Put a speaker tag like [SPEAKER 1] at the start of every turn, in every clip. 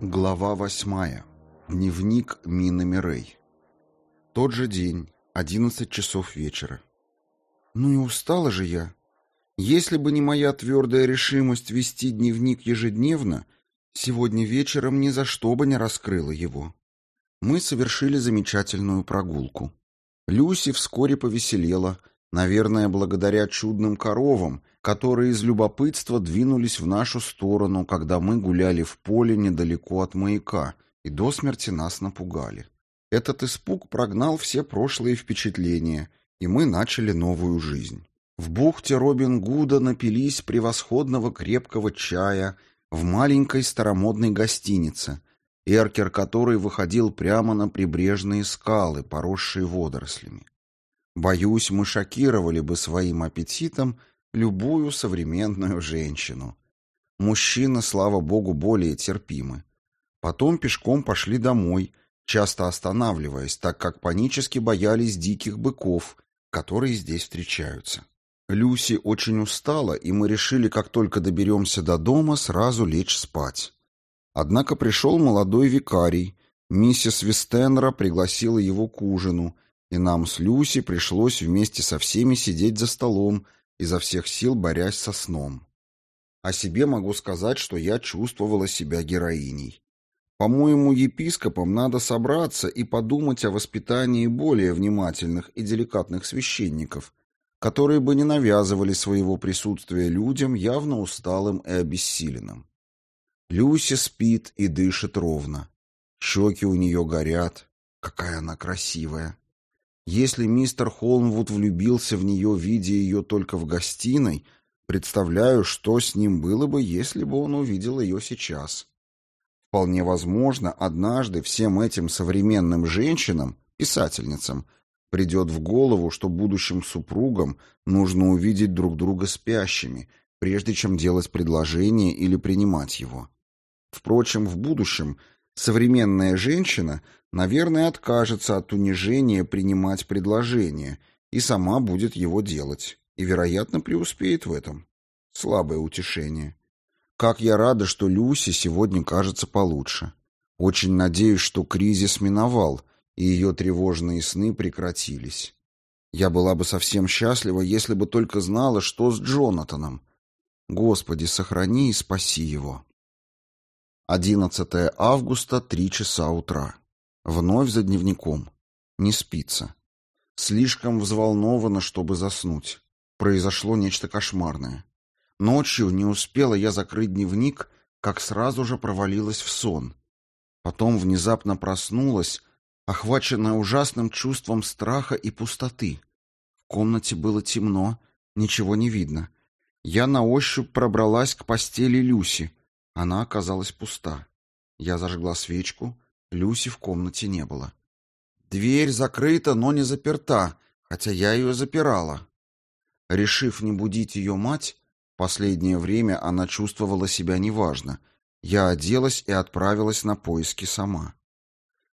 [SPEAKER 1] Глава восьмая. Дневник Мины Мирей. Тот же день, одиннадцать часов вечера. Ну и устала же я. Если бы не моя твердая решимость вести дневник ежедневно, сегодня вечером ни за что бы не раскрыла его. Мы совершили замечательную прогулку. Люси вскоре повеселела, наверное, благодаря чудным коровам, которые из любопытства двинулись в нашу сторону, когда мы гуляли в поле недалеко от маяка и до смерти нас напугали. Этот испуг прогнал все прошлые впечатления, и мы начали новую жизнь. В бухте Робин Гуда напились превосходного крепкого чая в маленькой старомодной гостинице, эркер которой выходил прямо на прибрежные скалы, поросшие водорослями. Боюсь, мы шокировали бы своим аппетитом любую современную женщину. Мужчины, слава богу, более терпимы. Потом пешком пошли домой, часто останавливаясь, так как панически боялись диких быков, которые здесь встречаются. Люси очень устала, и мы решили, как только доберемся до дома, сразу лечь спать. Однако пришел молодой викарий. Миссис Вестенра пригласила его к ужину, и нам с Люси пришлось вместе со всеми сидеть за столом, изо всех сил борясь со сном. О себе могу сказать, что я чувствовала себя героиней. По-моему, епископам надо собраться и подумать о воспитании более внимательных и деликатных священников, которые бы не навязывали своего присутствия людям, явно усталым и обессиленным. Люся спит и дышит ровно. Щеки у нее горят. Какая она красивая. Если мистер Холмвуд влюбился в нее, видя ее только в гостиной, представляю, что с ним было бы, если бы он увидел ее сейчас. Вполне возможно, однажды всем этим современным женщинам, писательницам, придет в голову, что будущим супругам нужно увидеть друг друга спящими, прежде чем делать предложение или принимать его. Впрочем, в будущем современная женщина наверное, откажется от унижения принимать предложение и сама будет его делать, и, вероятно, преуспеет в этом. Слабое утешение. Как я рада, что Люси сегодня кажется получше. Очень надеюсь, что кризис миновал, и ее тревожные сны прекратились. Я была бы совсем счастлива, если бы только знала, что с Джонатаном. Господи, сохрани и спаси его. 11 августа, 3 часа утра. Вновь за дневником. Не спится. Слишком взволнована, чтобы заснуть. Произошло нечто кошмарное. Ночью не успела я закрыть дневник, как сразу же провалилась в сон. Потом внезапно проснулась, охваченная ужасным чувством страха и пустоты. В комнате было темно, ничего не видно. Я на ощупь пробралась к постели Люси. Она оказалась пуста. Я зажгла свечку, Люси в комнате не было. Дверь закрыта, но не заперта, хотя я ее запирала. Решив не будить ее мать, последнее время она чувствовала себя неважно. Я оделась и отправилась на поиски сама.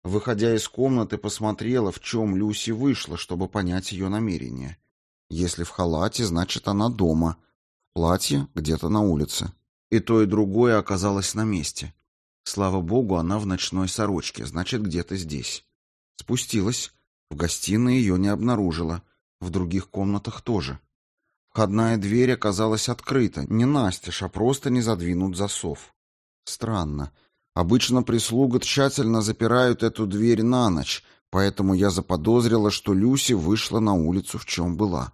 [SPEAKER 1] Выходя из комнаты, посмотрела, в чем Люси вышла, чтобы понять ее намерение. Если в халате, значит, она дома. В платье где-то на улице. И то, и другое оказалось на месте. Слава богу, она в ночной сорочке, значит, где-то здесь. Спустилась. В гостиной ее не обнаружила. В других комнатах тоже. Входная дверь оказалась открыта. Не настежь, а просто не задвинут засов. Странно. Обычно прислуга тщательно запирают эту дверь на ночь, поэтому я заподозрила, что Люси вышла на улицу, в чем была.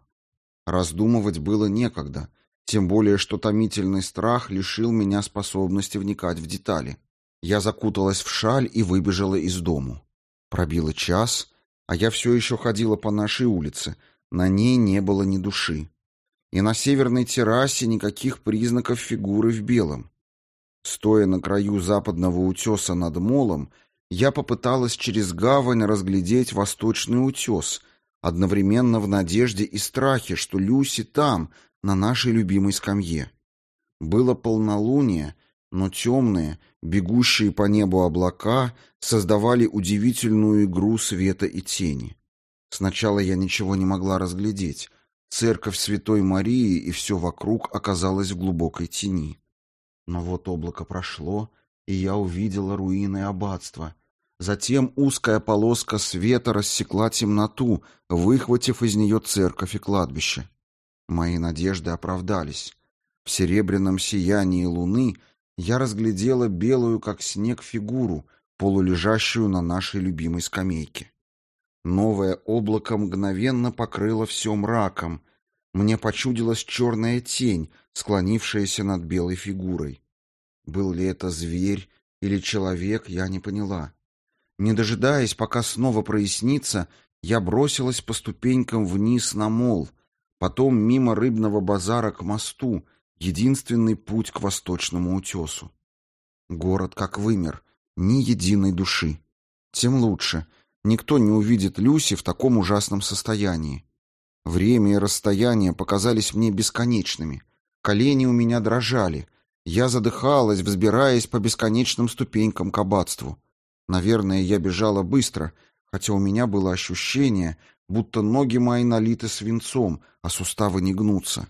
[SPEAKER 1] Раздумывать было некогда, тем более, что томительный страх лишил меня способности вникать в детали. Я закуталась в шаль и выбежала из дому. Пробило час, а я все еще ходила по нашей улице. На ней не было ни души. И на северной террасе никаких признаков фигуры в белом. Стоя на краю западного утеса над молом, я попыталась через гавань разглядеть восточный утес, одновременно в надежде и страхе, что Люси там, на нашей любимой скамье. Было полнолуние, но темные, бегущие по небу облака создавали удивительную игру света и тени. Сначала я ничего не могла разглядеть. Церковь Святой Марии и все вокруг оказалось в глубокой тени. Но вот облако прошло, и я увидела руины аббатства. Затем узкая полоска света рассекла темноту, выхватив из нее церковь и кладбище. Мои надежды оправдались. В серебряном сиянии луны я разглядела белую, как снег, фигуру, полулежащую на нашей любимой скамейке. Новое облако мгновенно покрыло все мраком. Мне почудилась черная тень, склонившаяся над белой фигурой. Был ли это зверь или человек, я не поняла. Не дожидаясь, пока снова прояснится, я бросилась по ступенькам вниз на мол, потом мимо рыбного базара к мосту, единственный путь к восточному утесу. Город как вымер, ни единой души. Тем лучше. Никто не увидит Люси в таком ужасном состоянии. Время и расстояние показались мне бесконечными. Колени у меня дрожали. Я задыхалась, взбираясь по бесконечным ступенькам к аббатству. Наверное, я бежала быстро, хотя у меня было ощущение, будто ноги мои налиты свинцом, а суставы не гнутся.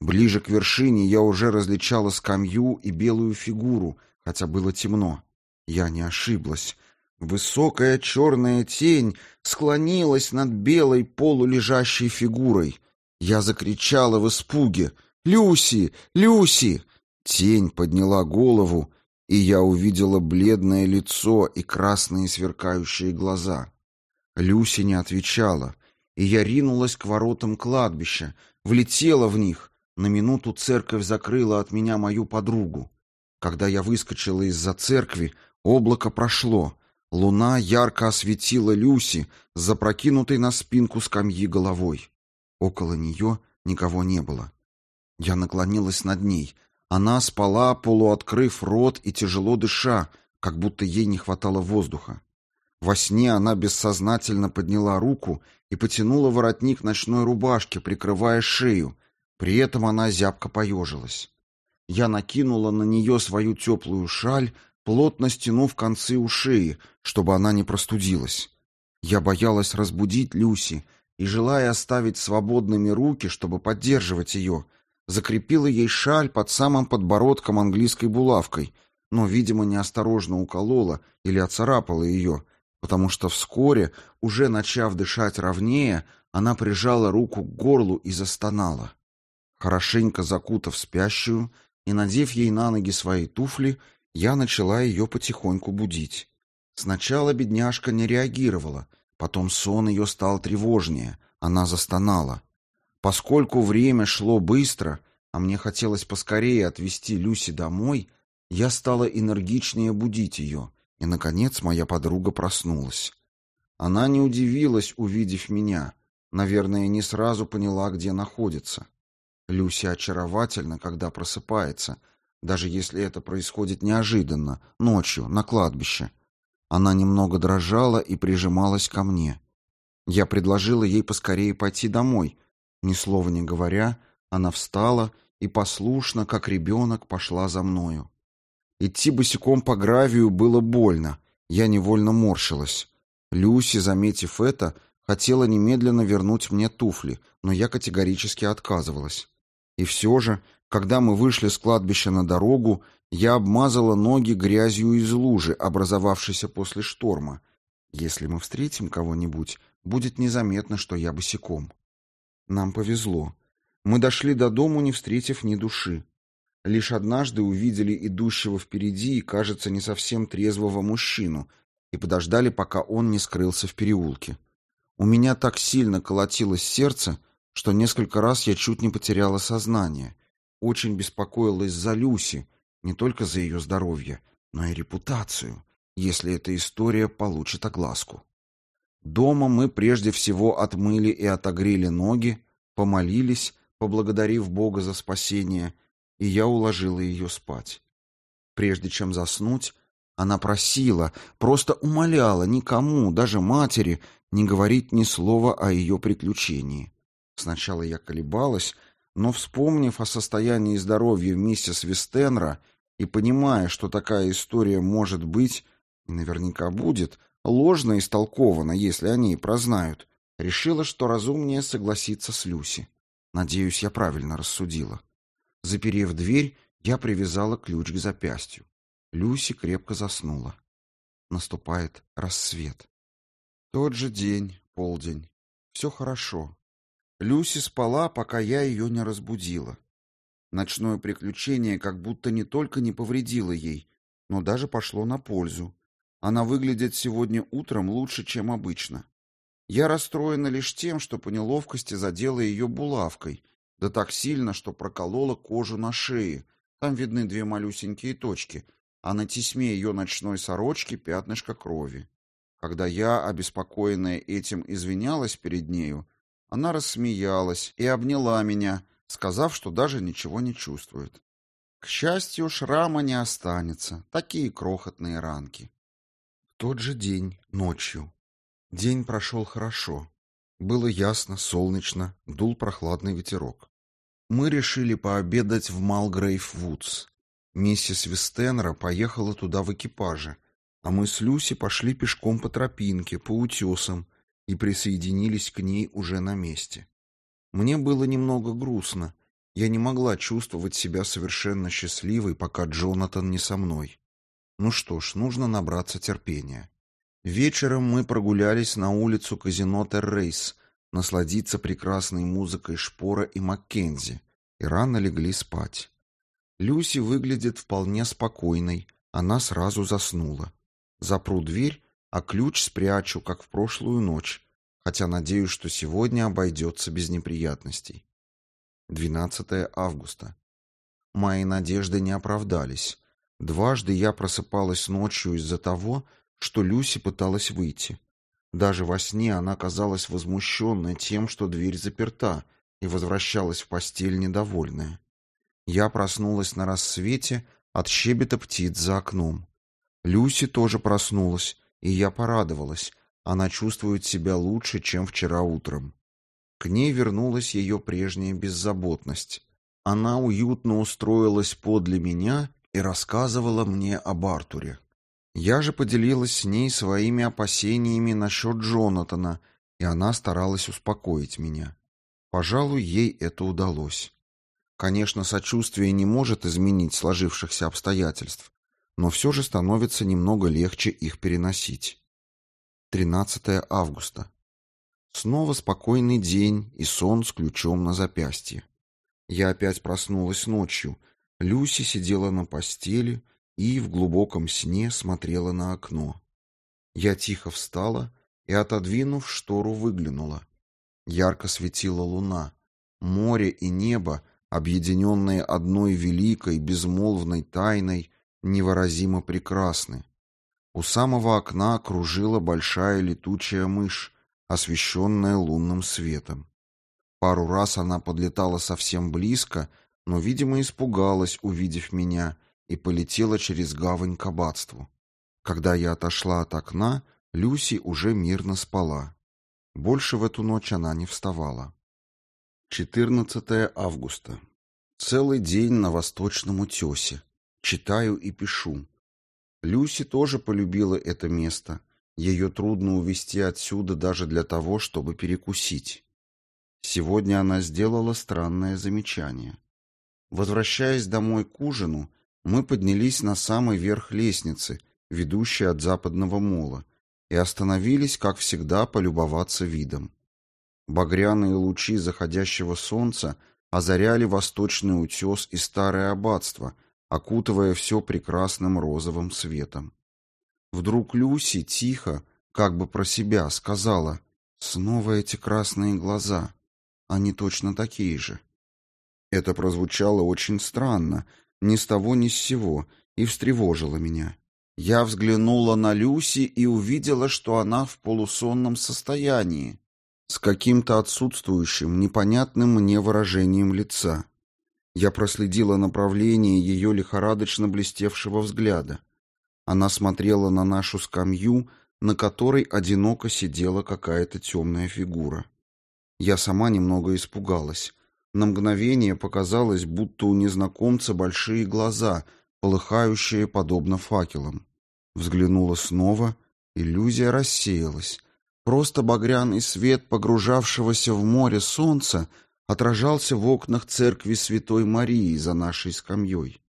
[SPEAKER 1] Ближе к вершине я уже различала скамью и белую фигуру, хотя было темно. Я не ошиблась. Высокая черная тень склонилась над белой полулежащей фигурой. Я закричала в испуге «Люси! Люси!» Тень подняла голову, и я увидела бледное лицо и красные сверкающие глаза. Люси не отвечала, и я ринулась к воротам кладбища, влетела в них. На минуту церковь закрыла от меня мою подругу. Когда я выскочила из-за церкви, облако прошло. Луна ярко осветила Люси, запрокинутой на спинку скамьи головой. Около нее никого не было. Я наклонилась над ней. Она спала, полуоткрыв рот и тяжело дыша, как будто ей не хватало воздуха. Во сне она бессознательно подняла руку и потянула воротник ночной рубашки, прикрывая шею. При этом она зябко поежилась. Я накинула на нее свою теплую шаль, плотно стянув концы у шеи, чтобы она не простудилась. Я боялась разбудить Люси и, желая оставить свободными руки, чтобы поддерживать ее, закрепила ей шаль под самым подбородком английской булавкой, но, видимо, неосторожно уколола или оцарапала ее, потому что вскоре, уже начав дышать ровнее, она прижала руку к горлу и застонала. Хорошенько закутав спящую и надев ей на ноги свои туфли, я начала ее потихоньку будить. Сначала бедняжка не реагировала, потом сон ее стал тревожнее, она застонала. Поскольку время шло быстро, а мне хотелось поскорее отвезти Люси домой, я стала энергичнее будить ее — и, наконец, моя подруга проснулась. Она не удивилась, увидев меня. Наверное, не сразу поняла, где находится. Люся очаровательна, когда просыпается, даже если это происходит неожиданно, ночью, на кладбище. Она немного дрожала и прижималась ко мне. Я предложила ей поскорее пойти домой. Ни слова не говоря, она встала и послушно, как ребенок, пошла за мною. Идти босиком по гравию было больно. Я невольно морщилась. Люси, заметив это, хотела немедленно вернуть мне туфли, но я категорически отказывалась. И все же, когда мы вышли с кладбища на дорогу, я обмазала ноги грязью из лужи, образовавшейся после шторма. Если мы встретим кого-нибудь, будет незаметно, что я босиком. Нам повезло. Мы дошли до дому, не встретив ни души. Лишь однажды увидели идущего впереди и, кажется, не совсем трезвого мужчину и подождали, пока он не скрылся в переулке. У меня так сильно колотилось сердце, что несколько раз я чуть не потеряла сознание. Очень беспокоилась за Люси, не только за ее здоровье, но и репутацию, если эта история получит огласку. Дома мы прежде всего отмыли и отогрели ноги, помолились, поблагодарив Бога за спасение, и я уложила ее спать. Прежде чем заснуть, она просила, просто умоляла никому, даже матери, не говорить ни слова о ее приключении. Сначала я колебалась, но, вспомнив о состоянии здоровья миссис Вестенра и понимая, что такая история может быть, и наверняка будет, ложно истолкована, если они и прознают, решила, что разумнее согласиться с Люси. Надеюсь, я правильно рассудила. Заперев дверь, я привязала ключ к запястью. Люси крепко заснула. Наступает рассвет. Тот же день, полдень. Все хорошо. Люси спала, пока я ее не разбудила. Ночное приключение как будто не только не повредило ей, но даже пошло на пользу. Она выглядит сегодня утром лучше, чем обычно. Я расстроена лишь тем, что по неловкости задела ее булавкой, да так сильно, что проколола кожу на шее. Там видны две малюсенькие точки, а на тесьме ее ночной сорочки пятнышко крови. Когда я, обеспокоенная этим, извинялась перед нею, она рассмеялась и обняла меня, сказав, что даже ничего не чувствует. К счастью, шрама не останется, такие крохотные ранки. В тот же день, ночью. День прошел хорошо. Было ясно, солнечно, дул прохладный ветерок. Мы решили пообедать в Малгрейв-Вудс. Миссис Вестенра поехала туда в экипаже, а мы с Люси пошли пешком по тропинке, по утесам, и присоединились к ней уже на месте. Мне было немного грустно. Я не могла чувствовать себя совершенно счастливой, пока Джонатан не со мной. Ну что ж, нужно набраться терпения. Вечером мы прогулялись на улицу казино Террейс, насладиться прекрасной музыкой Шпора и Маккензи, и рано легли спать. Люси выглядит вполне спокойной, она сразу заснула. Запру дверь а ключ спрячу, как в прошлую ночь, хотя надеюсь, что сегодня обойдется без неприятностей. 12 августа. Мои надежды не оправдались. Дважды я просыпалась ночью из-за того, что Люси пыталась выйти. Даже во сне она казалась возмущенной тем, что дверь заперта, и возвращалась в постель недовольная. Я проснулась на рассвете от щебета птиц за окном. Люси тоже проснулась и я порадовалась. Она чувствует себя лучше, чем вчера утром. К ней вернулась ее прежняя беззаботность. Она уютно устроилась подле меня и рассказывала мне об Артуре. Я же поделилась с ней своими опасениями насчет Джонатана, и она старалась успокоить меня. Пожалуй, ей это удалось. Конечно, сочувствие не может изменить сложившихся обстоятельств, но все же становится немного легче их переносить. 13 августа. Снова спокойный день и сон с ключом на запястье. Я опять проснулась ночью. Люси сидела на постели и в глубоком сне смотрела на окно. Я тихо встала и, отодвинув штору, выглянула. Ярко светила луна. Море и небо, объединенные одной великой, безмолвной тайной, невыразимо прекрасны. У самого окна кружила большая летучая мышь, освещенная лунным светом. Пару раз она подлетала совсем близко, но, видимо, испугалась, увидев меня, и полетела через гавань к аббатству. Когда я отошла от окна, Люси уже мирно спала. Больше в эту ночь она не вставала. 14 августа. Целый день на восточном утесе. Читаю и пишу. Люси тоже полюбила это место. Ее трудно увести отсюда даже для того, чтобы перекусить. Сегодня она сделала странное замечание. Возвращаясь домой к ужину, мы поднялись на самый верх лестницы, ведущей от западного мола, и остановились, как всегда, полюбоваться видом. Багряные лучи заходящего солнца озаряли восточный утес и старое аббатство, окутывая все прекрасным розовым светом. Вдруг Люси тихо, как бы про себя, сказала «Снова эти красные глаза. Они точно такие же». Это прозвучало очень странно, ни с того ни с сего, и встревожило меня. Я взглянула на Люси и увидела, что она в полусонном состоянии, с каким-то отсутствующим, непонятным мне выражением лица. Я проследила направление ее лихорадочно блестевшего взгляда. Она смотрела на нашу скамью, на которой одиноко сидела какая-то темная фигура. Я сама немного испугалась. На мгновение показалось, будто у незнакомца большие глаза, полыхающие подобно факелам. Взглянула снова, иллюзия рассеялась. Просто багряный свет погружавшегося в море солнца — отражался в окнах церкви Святой Марии за нашей скамьей.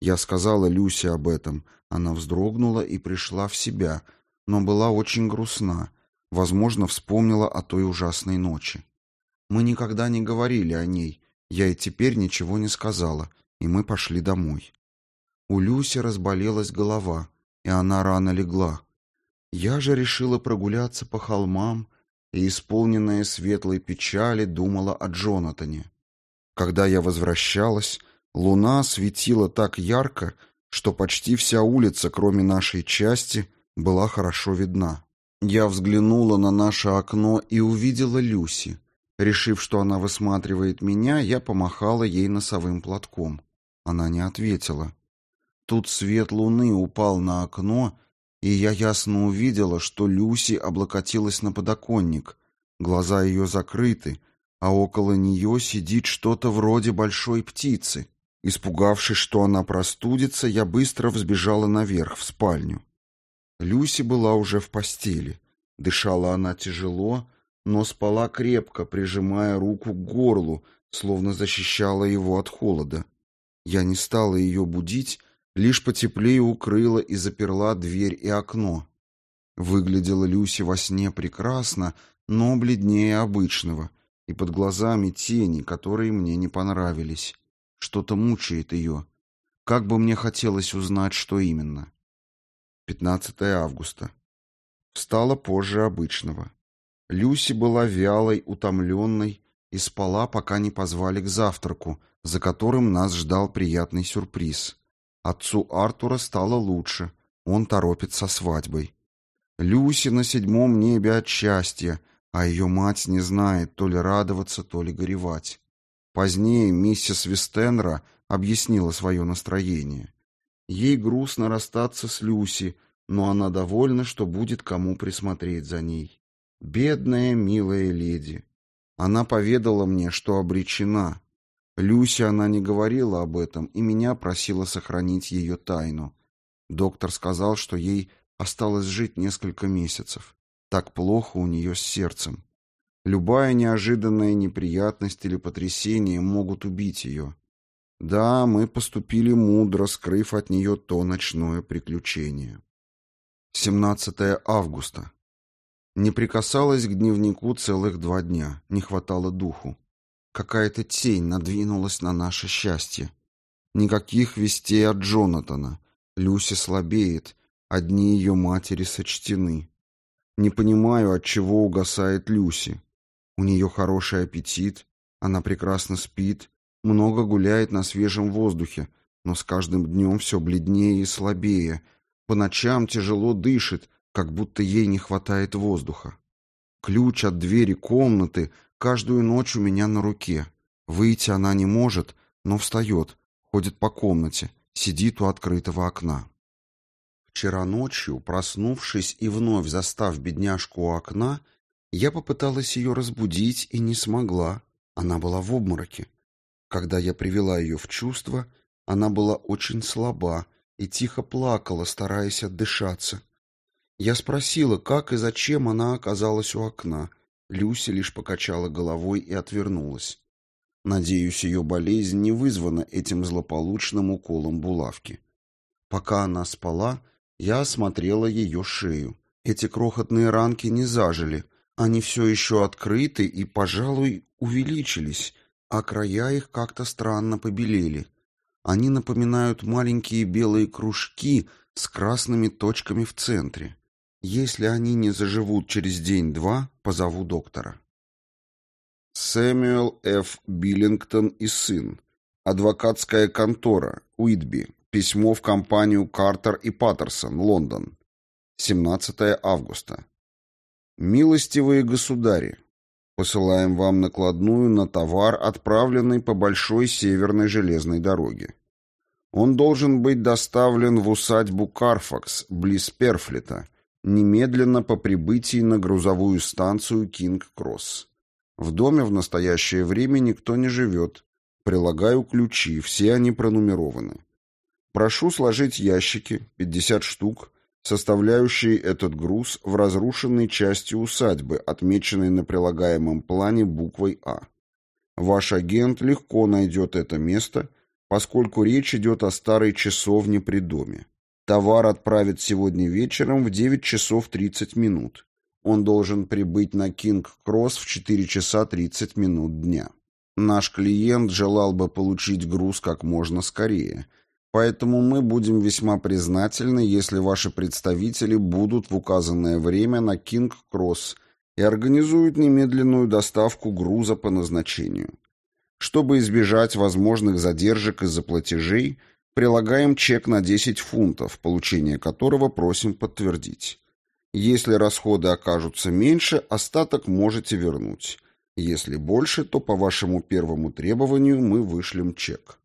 [SPEAKER 1] Я сказала Люсе об этом. Она вздрогнула и пришла в себя, но была очень грустна. Возможно, вспомнила о той ужасной ночи. Мы никогда не говорили о ней. Я и теперь ничего не сказала, и мы пошли домой. У Люси разболелась голова, и она рано легла. Я же решила прогуляться по холмам и, исполненная светлой печали, думала о Джонатане. Когда я возвращалась, луна светила так ярко, что почти вся улица, кроме нашей части, была хорошо видна. Я взглянула на наше окно и увидела Люси. Решив, что она высматривает меня, я помахала ей носовым платком. Она не ответила. Тут свет луны упал на окно, и я ясно увидела, что Люси облокотилась на подоконник. Глаза ее закрыты, а около нее сидит что-то вроде большой птицы. Испугавшись, что она простудится, я быстро взбежала наверх, в спальню. Люси была уже в постели. Дышала она тяжело, но спала крепко, прижимая руку к горлу, словно защищала его от холода. Я не стала ее будить, лишь потеплее укрыла и заперла дверь и окно. Выглядела Люси во сне прекрасно, но бледнее обычного, и под глазами тени, которые мне не понравились. Что-то мучает ее. Как бы мне хотелось узнать, что именно. 15 августа. Встала позже обычного. Люси была вялой, утомленной и спала, пока не позвали к завтраку, за которым нас ждал приятный сюрприз. Отцу Артура стало лучше, он торопится со свадьбой. Люси на седьмом небе от счастья, а ее мать не знает то ли радоваться, то ли горевать. Позднее миссис Вестенра объяснила свое настроение. Ей грустно расстаться с Люси, но она довольна, что будет кому присмотреть за ней. Бедная, милая леди. Она поведала мне, что обречена. Люси она не говорила об этом и меня просила сохранить ее тайну. Доктор сказал, что ей осталось жить несколько месяцев. Так плохо у нее с сердцем. Любая неожиданная неприятность или потрясение могут убить ее. Да, мы поступили мудро, скрыв от нее то ночное приключение. 17 августа. Не прикасалась к дневнику целых два дня, не хватало духу. Какая-то тень надвинулась на наше счастье. Никаких вестей от Джонатана. Люси слабеет, одни ее матери сочтены. Не понимаю, от чего угасает Люси. У нее хороший аппетит, она прекрасно спит, много гуляет на свежем воздухе, но с каждым днем все бледнее и слабее. По ночам тяжело дышит, как будто ей не хватает воздуха. Ключ от двери комнаты каждую ночь у меня на руке. Выйти она не может, но встает, ходит по комнате, сидит у открытого окна. Вчера ночью, проснувшись и вновь застав бедняжку у окна, я попыталась ее разбудить и не смогла. Она была в обмороке. Когда я привела ее в чувство, она была очень слаба и тихо плакала, стараясь отдышаться. Я спросила, как и зачем она оказалась у окна. Люси лишь покачала головой и отвернулась. Надеюсь, ее болезнь не вызвана этим злополучным уколом булавки. Пока она спала, я осмотрела ее шею. Эти крохотные ранки не зажили, они все еще открыты и, пожалуй, увеличились, а края их как-то странно побелели. Они напоминают маленькие белые кружки с красными точками в центре. Если они не заживут через день-два, позову доктора. Сэмюэл Ф. Биллингтон и сын. Адвокатская контора. Уитби. Письмо в компанию Картер и Паттерсон. Лондон. 17 августа. Милостивые государи, посылаем вам накладную на товар, отправленный по большой северной железной дороге. Он должен быть доставлен в усадьбу Карфакс, близ Перфлета, немедленно по прибытии на грузовую станцию Кинг-Кросс. В доме в настоящее время никто не живет. Прилагаю ключи, все они пронумерованы. Прошу сложить ящики, 50 штук, составляющие этот груз в разрушенной части усадьбы, отмеченной на прилагаемом плане буквой А. Ваш агент легко найдет это место поскольку речь идет о старой часовне при доме. Товар отправят сегодня вечером в 9 часов 30 минут. Он должен прибыть на Кинг-Кросс в 4 часа 30 минут дня. Наш клиент желал бы получить груз как можно скорее, поэтому мы будем весьма признательны, если ваши представители будут в указанное время на Кинг-Кросс и организуют немедленную доставку груза по назначению. Чтобы избежать возможных задержек из-за платежей, прилагаем чек на 10 фунтов, получение которого просим подтвердить. Если расходы окажутся меньше, остаток можете вернуть. Если больше, то по вашему первому требованию мы вышлем чек.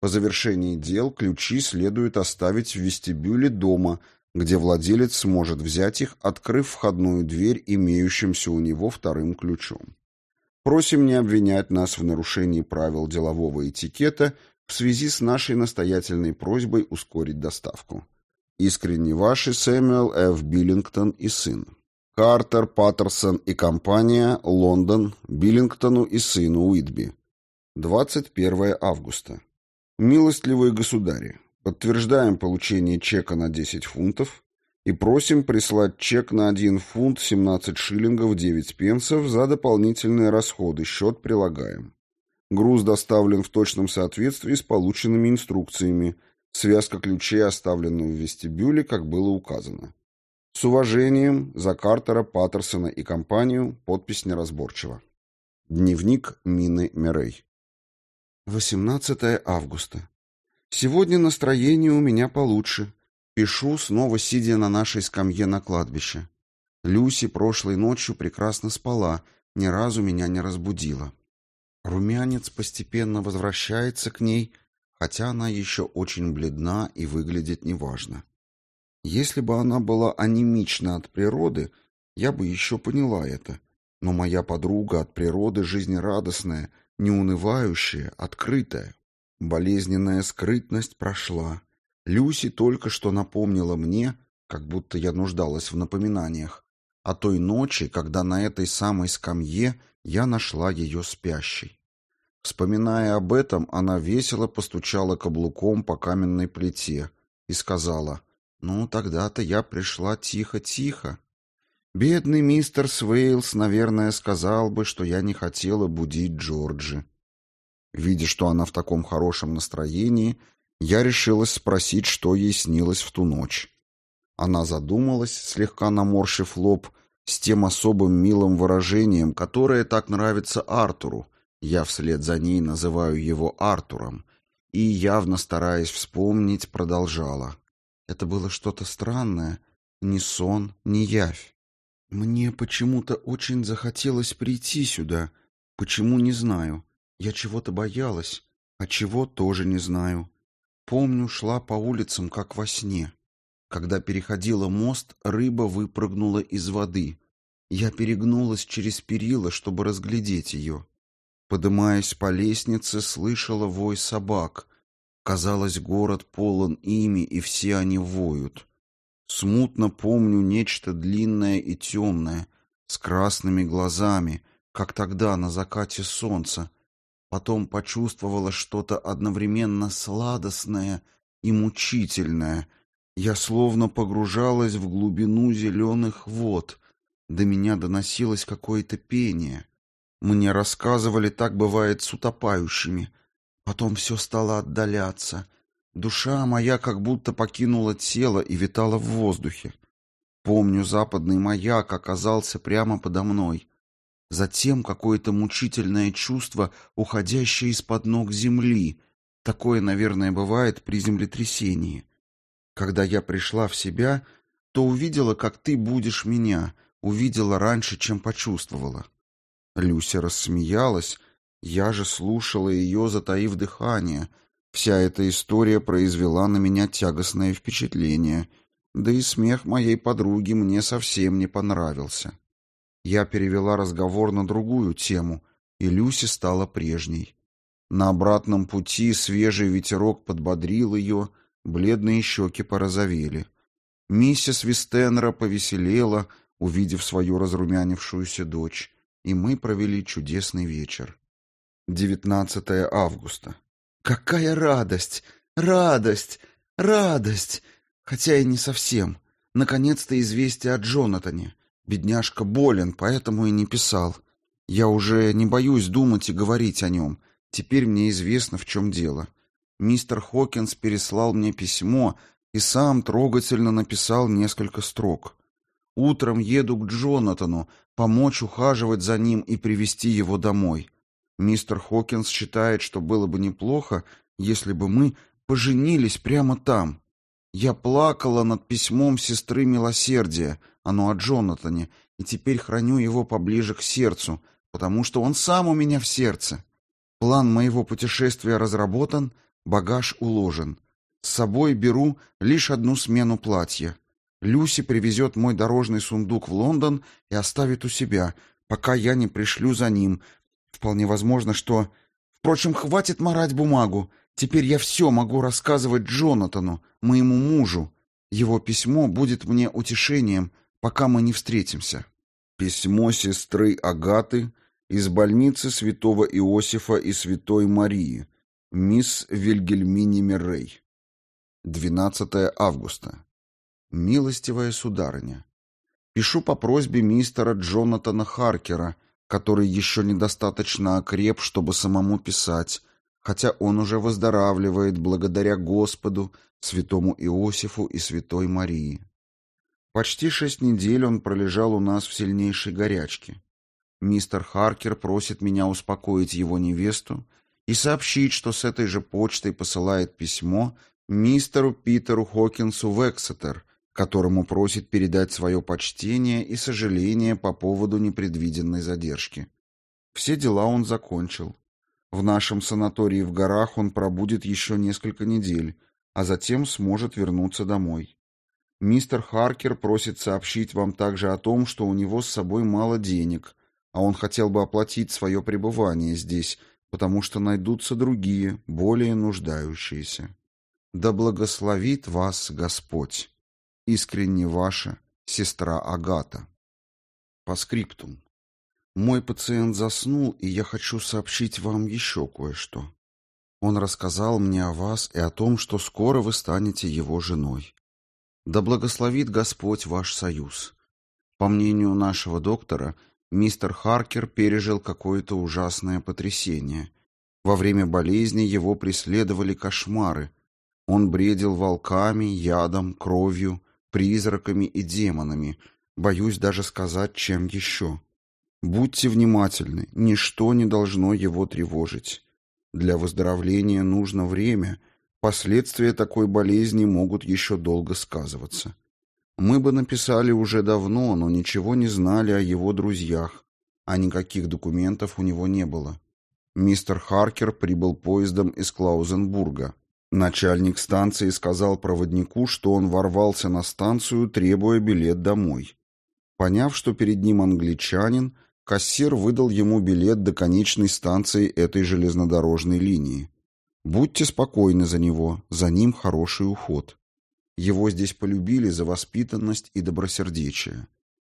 [SPEAKER 1] По завершении дел ключи следует оставить в вестибюле дома, где владелец сможет взять их, открыв входную дверь имеющимся у него вторым ключом. Просим не обвинять нас в нарушении правил делового этикета в связи с нашей настоятельной просьбой ускорить доставку. Искренне ваши Сэмюэл Ф. Биллингтон и сын. Картер, Паттерсон и компания, Лондон, Биллингтону и сыну Уитби. 21 августа. Милостливые государи, подтверждаем получение чека на 10 фунтов и просим прислать чек на 1 фунт 17 шиллингов 9 пенсов за дополнительные расходы, счет прилагаем. Груз доставлен в точном соответствии с полученными инструкциями, связка ключей оставлена в вестибюле, как было указано. С уважением, за Картера, Паттерсона и компанию, подпись неразборчива. Дневник Мины Мирей. 18 августа. Сегодня настроение у меня получше. Пишу, снова сидя на нашей скамье на кладбище. Люси прошлой ночью прекрасно спала, ни разу меня не разбудила. Румянец постепенно возвращается к ней, хотя она еще очень бледна и выглядит неважно. Если бы она была анемична от природы, я бы еще поняла это. Но моя подруга от природы жизнерадостная, неунывающая, открытая. Болезненная скрытность прошла. Люси только что напомнила мне, как будто я нуждалась в напоминаниях, о той ночи, когда на этой самой скамье я нашла ее спящей. Вспоминая об этом, она весело постучала каблуком по каменной плите и сказала ну, тогда-то я пришла тихо-тихо. Бедный мистер Свейлс, наверное, сказал бы, что я не хотела будить Джорджи. Видя, что она в таком хорошем настроении, я решилась спросить, что ей снилось в ту ночь. Она задумалась, слегка наморщив лоб, с тем особым милым выражением, которое так нравится Артуру. Я вслед за ней называю его Артуром. И, явно стараясь вспомнить, продолжала. Это было что-то странное, ни сон, ни явь. Мне почему-то очень захотелось прийти сюда. Почему, не знаю. Я чего-то боялась, а чего тоже не знаю. Помню, шла по улицам, как во сне. Когда переходила мост, рыба выпрыгнула из воды. Я перегнулась через перила, чтобы разглядеть ее. Подымаясь по лестнице, слышала вой собак, Казалось, город полон ими, и все они воют. Смутно помню нечто длинное и темное, с красными глазами, как тогда на закате солнца. Потом почувствовала что-то одновременно сладостное и мучительное. Я словно погружалась в глубину зеленых вод. До меня доносилось какое-то пение. Мне рассказывали, так бывает с утопающими — Потом все стало отдаляться. Душа моя как будто покинула тело и витала в воздухе. Помню, западный маяк оказался прямо подо мной. Затем какое-то мучительное чувство, уходящее из-под ног земли. Такое, наверное, бывает при землетрясении. Когда я пришла в себя, то увидела, как ты будешь меня, увидела раньше, чем почувствовала. Люся рассмеялась, я же слушала ее, затаив дыхание. Вся эта история произвела на меня тягостное впечатление, да и смех моей подруги мне совсем не понравился. Я перевела разговор на другую тему, и Люси стала прежней. На обратном пути свежий ветерок подбодрил ее, бледные щеки порозовели. Миссис Вистенера повеселела, увидев свою разрумянившуюся дочь, и мы провели чудесный вечер. 19 августа. Какая радость! Радость! Радость! Хотя и не совсем. Наконец-то известие о Джонатане. Бедняжка болен, поэтому и не писал. Я уже не боюсь думать и говорить о нем. Теперь мне известно, в чем дело. Мистер Хокинс переслал мне письмо и сам трогательно написал несколько строк. Утром еду к Джонатану, помочь ухаживать за ним и привести его домой. Мистер Хокинс считает, что было бы неплохо, если бы мы поженились прямо там. Я плакала над письмом сестры Милосердия, оно о Джонатане, и теперь храню его поближе к сердцу, потому что он сам у меня в сердце. План моего путешествия разработан, багаж уложен. С собой беру лишь одну смену платья. Люси привезет мой дорожный сундук в Лондон и оставит у себя, пока я не пришлю за ним. Вполне возможно, что... Впрочем, хватит марать бумагу. Теперь я все могу рассказывать Джонатану, моему мужу. Его письмо будет мне утешением, пока мы не встретимся. Письмо сестры Агаты из больницы святого Иосифа и святой Марии, мисс Вильгельмини Меррей. 12 августа. Милостивая сударыня, пишу по просьбе мистера Джонатана Харкера, который еще недостаточно окреп, чтобы самому писать, хотя он уже выздоравливает благодаря Господу, святому Иосифу и святой Марии. Почти шесть недель он пролежал у нас в сильнейшей горячке. Мистер Харкер просит меня успокоить его невесту и сообщить, что с этой же почтой посылает письмо мистеру Питеру Хокинсу в Эксетер, которому просит передать свое почтение и сожаление по поводу непредвиденной задержки. Все дела он закончил. В нашем санатории в горах он пробудет еще несколько недель, а затем сможет вернуться домой. Мистер Харкер просит сообщить вам также о том, что у него с собой мало денег, а он хотел бы оплатить свое пребывание здесь, потому что найдутся другие, более нуждающиеся. Да благословит вас Господь. Искренне ваша сестра Агата. По скриптум. Мой пациент заснул, и я хочу сообщить вам еще кое-что. Он рассказал мне о вас и о том, что скоро вы станете его женой. Да благословит Господь ваш союз. По мнению нашего доктора, мистер Харкер пережил какое-то ужасное потрясение. Во время болезни его преследовали кошмары. Он бредил волками, ядом, кровью, призраками и демонами, боюсь даже сказать, чем еще. Будьте внимательны, ничто не должно его тревожить. Для выздоровления нужно время, последствия такой болезни могут еще долго сказываться. Мы бы написали уже давно, но ничего не знали о его друзьях, а никаких документов у него не было. Мистер Харкер прибыл поездом из Клаузенбурга. Начальник станции сказал проводнику, что он ворвался на станцию, требуя билет домой. Поняв, что перед ним англичанин, кассир выдал ему билет до конечной станции этой железнодорожной линии. Будьте спокойны за него, за ним хороший уход. Его здесь полюбили за воспитанность и добросердечие.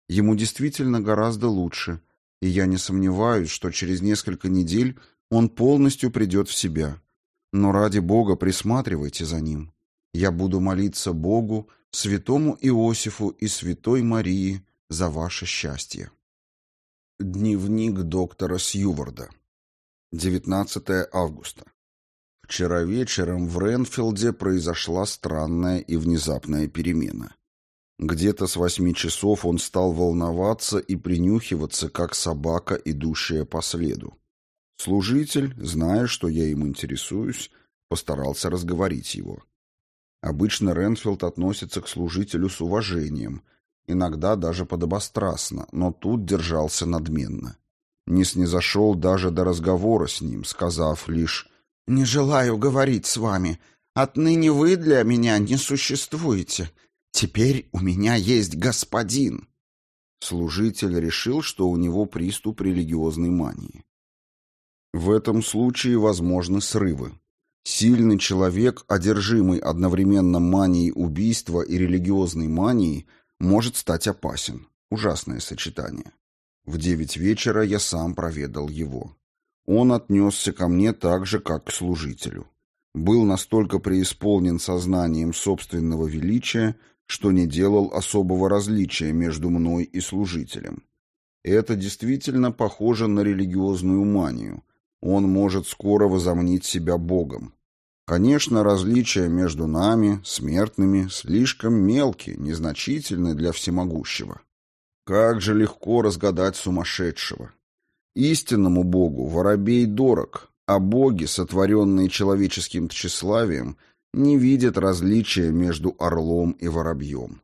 [SPEAKER 1] Ему действительно гораздо лучше, и я не сомневаюсь, что через несколько недель он полностью придет в себя. Но ради Бога присматривайте за ним. Я буду молиться Богу, святому Иосифу и святой Марии за ваше счастье. Дневник доктора Сьюварда. 19 августа. Вчера вечером в Ренфилде произошла странная и внезапная перемена. Где-то с восьми часов он стал волноваться и принюхиваться, как собака, идущая по следу. Служитель, зная, что я им интересуюсь, постарался разговорить его. Обычно Ренфилд относится к служителю с уважением, иногда даже подобострастно, но тут держался надменно. Не снизошел даже до разговора с ним, сказав лишь «Не желаю говорить с вами. Отныне вы для меня не существуете. Теперь у меня есть господин». Служитель решил, что у него приступ религиозной мании. В этом случае возможны срывы. Сильный человек, одержимый одновременно манией убийства и религиозной манией, может стать опасен. Ужасное сочетание. В девять вечера я сам проведал его. Он отнесся ко мне так же, как к служителю. был настолько преисполнен сознанием собственного величия, что не делал особого различия между мной и служителем. Это действительно похоже на религиозную манию. Он может скоро возомнить себя Богом. Конечно, различия между нами, смертными, слишком мелкие, незначительны для всемогущего. Как же легко разгадать сумасшедшего. Истинному Богу воробей дорог, а боги, сотворенные человеческим тщеславием, не видят различия между орлом и воробьем.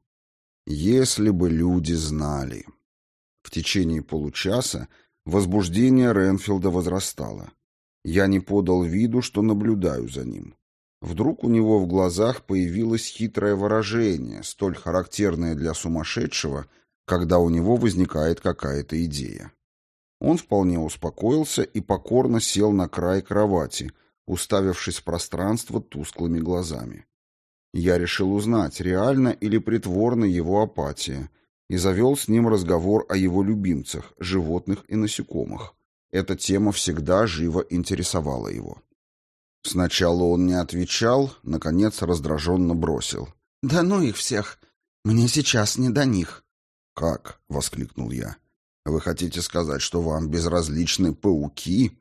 [SPEAKER 1] Если бы люди знали. В течение получаса возбуждение Ренфилда возрастало. Я не подал виду, что наблюдаю за ним. Вдруг у него в глазах появилось хитрое выражение, столь характерное для сумасшедшего, когда у него возникает какая-то идея. Он вполне успокоился и покорно сел на край кровати, уставившись в пространство тусклыми глазами. Я решил узнать, реально или притворна его апатия, и завел с ним разговор о его любимцах, животных и насекомых. Эта тема всегда живо интересовала его. Сначала он не отвечал, наконец раздраженно бросил. «Да ну их всех! Мне сейчас не до них!» «Как?» — воскликнул я. «Вы хотите сказать, что вам безразличны пауки?»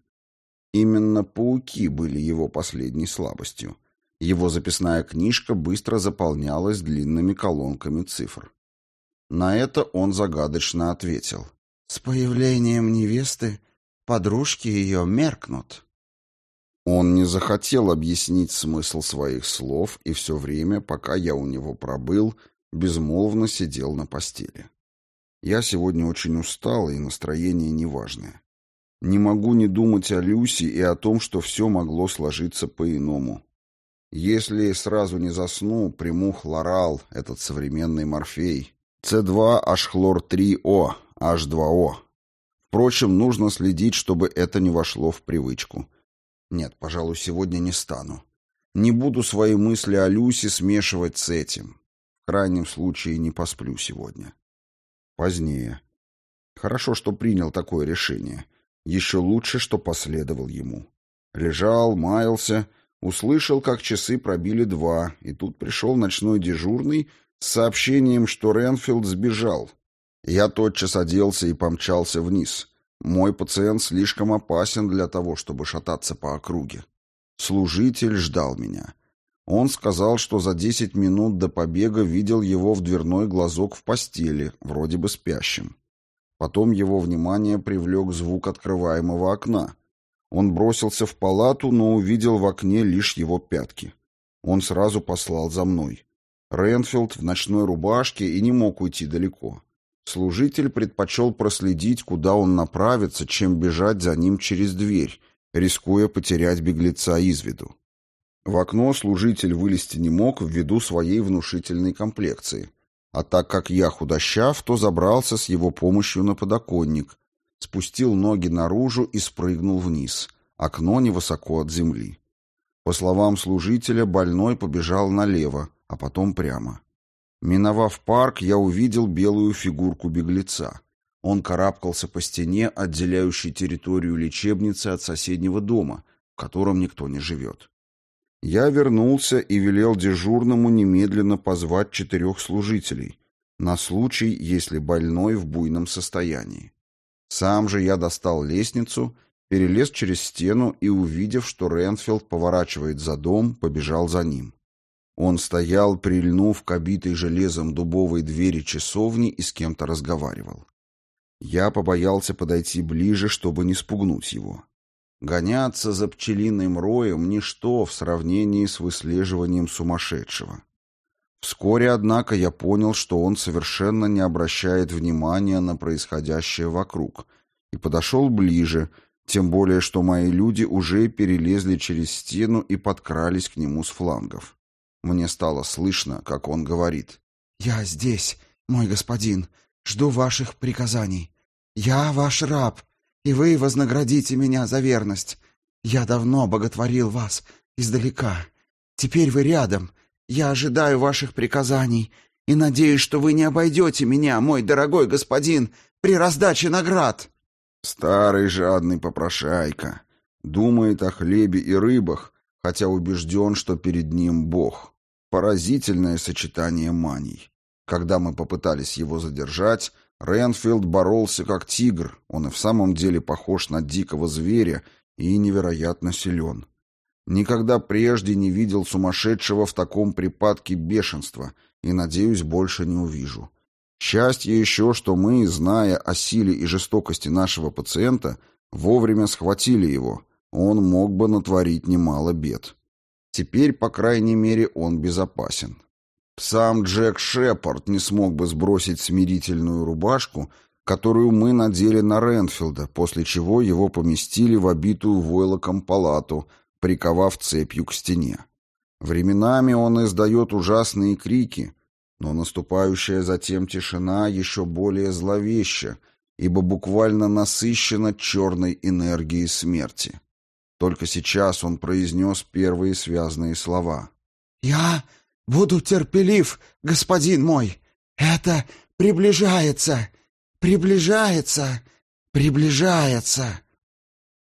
[SPEAKER 1] Именно пауки были его последней слабостью. Его записная книжка быстро заполнялась длинными колонками цифр. На это он загадочно ответил. «С появлением невесты подружки ее меркнут». Он не захотел объяснить смысл своих слов и все время, пока я у него пробыл, безмолвно сидел на постели. Я сегодня очень устал, и настроение неважное. Не могу не думать о Люси и о том, что все могло сложиться по-иному. Если сразу не засну, приму хлорал, этот современный морфей. С2H-хлор-3O, H2O. Впрочем, нужно следить, чтобы это не вошло в привычку. Нет, пожалуй, сегодня не стану. Не буду свои мысли о Люсе смешивать с этим. В крайнем случае не посплю сегодня. Позднее. Хорошо, что принял такое решение. Еще лучше, что последовал ему. Лежал, маялся, услышал, как часы пробили два, и тут пришел ночной дежурный с сообщением, что Ренфилд сбежал. Я тотчас оделся и помчался вниз. Мой пациент слишком опасен для того, чтобы шататься по округе. Служитель ждал меня. Он сказал, что за десять минут до побега видел его в дверной глазок в постели, вроде бы спящим. Потом его внимание привлек звук открываемого окна. Он бросился в палату, но увидел в окне лишь его пятки. Он сразу послал за мной. Ренфилд в ночной рубашке и не мог уйти далеко. Служитель предпочел проследить, куда он направится, чем бежать за ним через дверь, рискуя потерять беглеца из виду. В окно служитель вылезти не мог ввиду своей внушительной комплекции, а так как я худощав, то забрался с его помощью на подоконник, спустил ноги наружу и спрыгнул вниз. Окно невысоко от земли. По словам служителя, больной побежал налево, а потом прямо. Миновав парк, я увидел белую фигурку беглеца. Он карабкался по стене, отделяющей территорию лечебницы от соседнего дома, в котором никто не живет. Я вернулся и велел дежурному немедленно позвать четырех служителей, на случай, если больной в буйном состоянии. Сам же я достал лестницу, перелез через стену и, увидев, что Ренфилд поворачивает за дом, побежал за ним. Он стоял, прильнув к обитой железом дубовой двери часовни и с кем-то разговаривал. Я побоялся подойти ближе, чтобы не спугнуть его. Гоняться за пчелиным роем — ничто в сравнении с выслеживанием сумасшедшего. Вскоре, однако, я понял, что он совершенно не обращает внимания на происходящее вокруг, и подошел ближе, тем более, что мои люди уже перелезли через стену и подкрались к нему с флангов. Мне стало слышно, как он говорит. «Я здесь, мой господин, жду ваших приказаний. Я ваш раб, и вы вознаградите меня за верность. Я давно боготворил вас издалека. Теперь вы рядом. Я ожидаю ваших приказаний и надеюсь, что вы не обойдете меня, мой дорогой господин, при раздаче наград». Старый жадный попрошайка. Думает о хлебе и рыбах, хотя убежден, что перед ним Бог. Поразительное сочетание маний. Когда мы попытались его задержать, Ренфилд боролся как тигр, он и в самом деле похож на дикого зверя и невероятно силен. Никогда прежде не видел сумасшедшего в таком припадке бешенства и, надеюсь, больше не увижу. Счастье еще, что мы, зная о силе и жестокости нашего пациента, вовремя схватили его. Он мог бы натворить немало бед. Теперь, по крайней мере, он безопасен. Сам Джек Шепард не смог бы сбросить смирительную рубашку, которую мы надели на Ренфилда, после чего его поместили в обитую войлоком палату, приковав цепью к стене. Временами он издает ужасные крики, но наступающая затем тишина еще более зловеща, ибо буквально насыщена черной энергией смерти. Только сейчас он произнес первые связанные слова.
[SPEAKER 2] «Я буду терпелив, господин мой. Это приближается, приближается, приближается».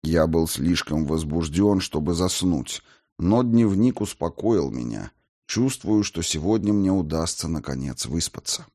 [SPEAKER 1] Я был слишком возбужден, чтобы заснуть, но дневник успокоил меня — Чувствую, что сегодня мне удастся наконец выспаться.